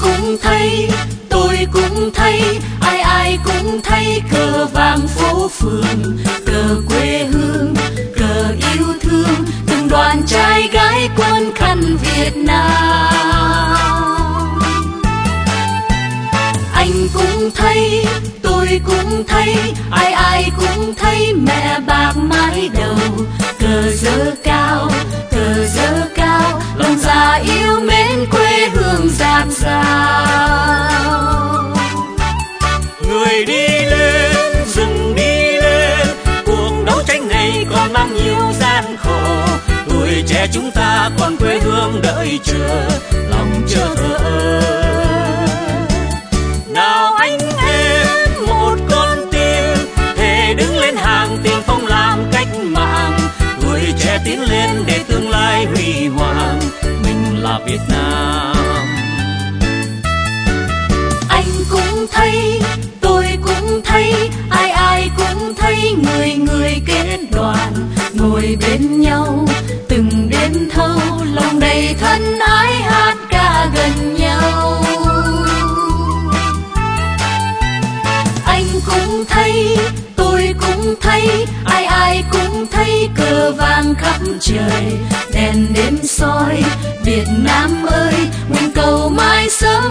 cũng thấy, tôi cũng thấy, ai ai cũng thấy cờ vàng phố phường, cờ quê hương, cờ yêu thương, từng đoàn trai gái quân khăn việt nam. Anh cũng thấy, tôi cũng thấy, ai ai cũng thấy mẹ bạc mái đầu hương giạt người đi lên, rừng đi lên, cuộc đấu tranh này còn mang nhiều gian khổ. Tuổi trẻ chúng ta còn quê hương đợi chờ, lòng chờ thơ nào anh em, một con tim, thề đứng lên hàng tiền phong làm cách mạng. Tuổi trẻ tiến lên để tương lai huy hoàng, mình là việt nam. Thấy người người kết đoàn, ngồi bên nhau, từng đêm thâu lòng đầy thân ái hát ca gần nhau. Anh cũng thấy, tôi cũng thấy, ai ai cũng thấy cờ vàng khắp trời, đèn đêm soi, việt nam ơi, nguyện cầu mai sớm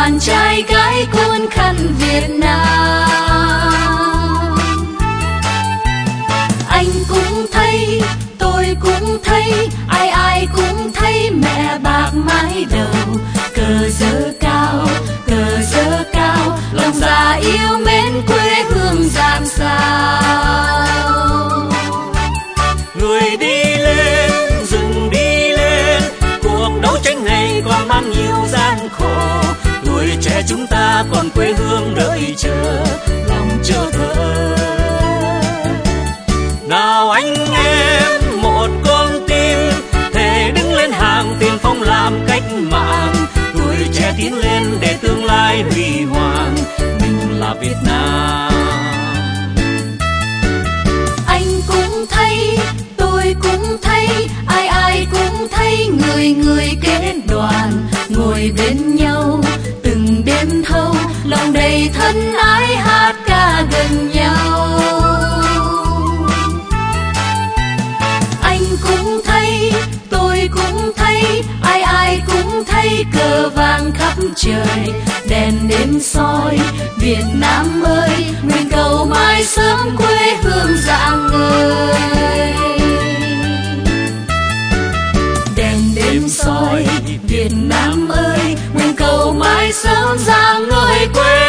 đoàn trai gái quân khăn việt nam. Anh cũng thấy, tôi cũng thấy, ai ai cũng thấy mẹ bạc mái đầu. Cờ dơ cao, cờ dơ cao, lòng già yêu mến quê hương giạt sao. Người đi lên, rừng đi lên, cuộc đấu tranh này còn mang nhiều gian khổ trẻ chúng ta còn quê hương đợi chờ, lòng chờ thơ. Nào anh em, một con tim, thề đứng lên hàng tiền phong làm cách mạng. Tuổi trẻ tiến lên để tương lai huy hoàng, mình là việt nam. Anh cũng thấy, tôi cũng thấy, ai ai cũng thấy, người người kết đoàn, ngồi bên nhau. Khắp trời, đèn đêm soi, việt nam ơi, nguyện cầu mai sớm quê hương rạng ngời đèn đêm soi, việt nam ơi, nguyện cầu mai sớm rạng ngời quê